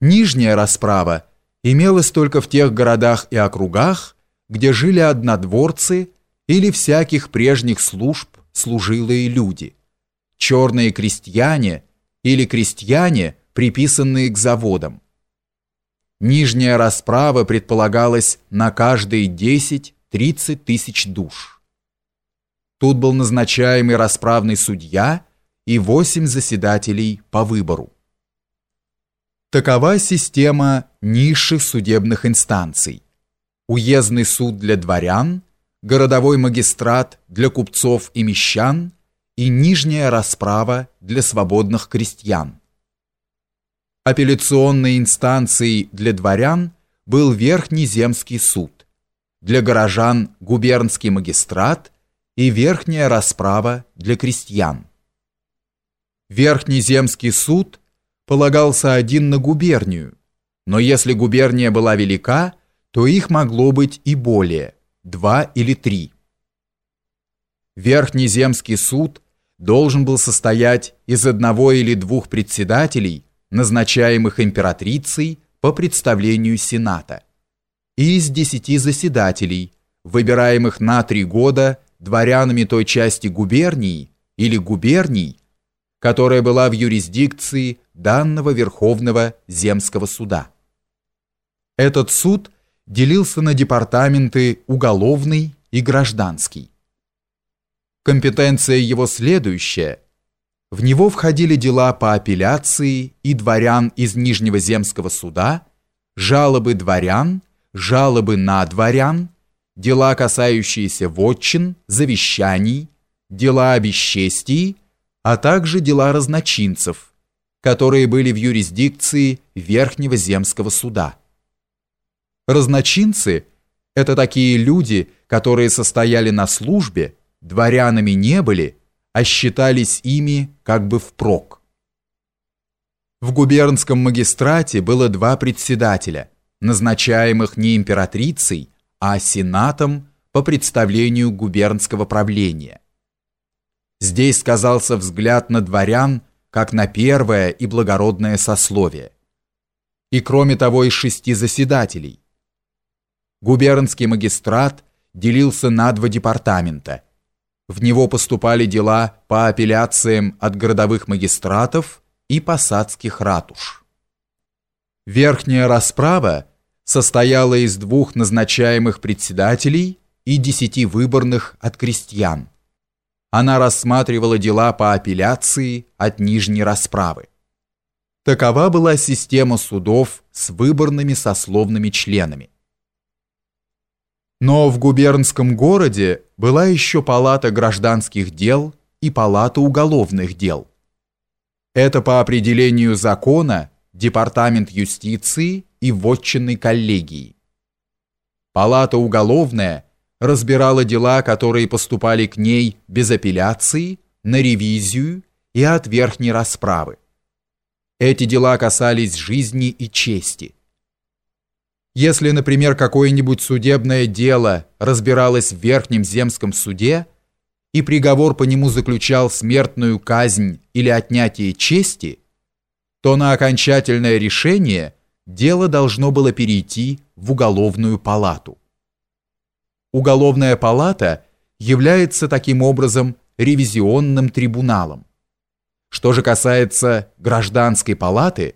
Нижняя расправа имелась только в тех городах и округах, где жили однодворцы или всяких прежних служб служилые люди, черные крестьяне или крестьяне, приписанные к заводам. Нижняя расправа предполагалась на каждые 10-30 тысяч душ. Тут был назначаемый расправный судья и восемь заседателей по выбору. Такова система низших судебных инстанций. Уездный суд для дворян, городовой магистрат для купцов и мещан и нижняя расправа для свободных крестьян. Апелляционной инстанцией для дворян был Верхний земский суд, для горожан губернский магистрат и Верхняя расправа для крестьян. Верхний земский суд полагался один на губернию, но если губерния была велика, то их могло быть и более, два или три. Верхний земский суд должен был состоять из одного или двух председателей, назначаемых императрицей по представлению Сената, и из десяти заседателей, выбираемых на три года дворянами той части губернии или губерний, которая была в юрисдикции данного Верховного земского суда. Этот суд делился на департаменты уголовный и гражданский. Компетенция его следующая. В него входили дела по апелляции и дворян из Нижнего земского суда, жалобы дворян, жалобы на дворян, дела, касающиеся вотчин, завещаний, дела о бесчестии, а также дела разночинцев, которые были в юрисдикции Верхнего земского суда. Разночинцы – это такие люди, которые состояли на службе, дворянами не были, а считались ими как бы впрок. В губернском магистрате было два председателя, назначаемых не императрицей, а сенатом по представлению губернского правления. Здесь сказался взгляд на дворян, как на первое и благородное сословие. И кроме того из шести заседателей. Губернский магистрат делился на два департамента. В него поступали дела по апелляциям от городовых магистратов и посадских ратуш. Верхняя расправа состояла из двух назначаемых председателей и десяти выборных от крестьян она рассматривала дела по апелляции от нижней расправы. Такова была система судов с выборными сословными членами. Но в губернском городе была еще палата гражданских дел и палата уголовных дел. Это по определению закона департамент юстиции и вотчинной коллегии. Палата уголовная – разбирала дела, которые поступали к ней без апелляции, на ревизию и от верхней расправы. Эти дела касались жизни и чести. Если, например, какое-нибудь судебное дело разбиралось в Верхнем земском суде, и приговор по нему заключал смертную казнь или отнятие чести, то на окончательное решение дело должно было перейти в уголовную палату. Уголовная палата является таким образом ревизионным трибуналом. Что же касается гражданской палаты,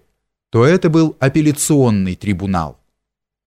то это был апелляционный трибунал.